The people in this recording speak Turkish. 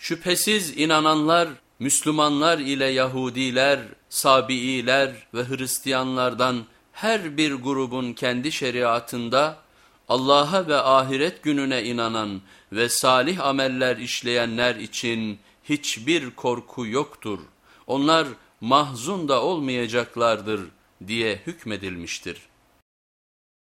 Şüphesiz inananlar Müslümanlar ile Yahudiler, Sabiiler ve Hristiyanlardan her bir grubun kendi şeriatında Allah'a ve ahiret gününe inanan ve salih ameller işleyenler için hiçbir korku yoktur. Onlar mahzun da olmayacaklardır diye hükmedilmiştir.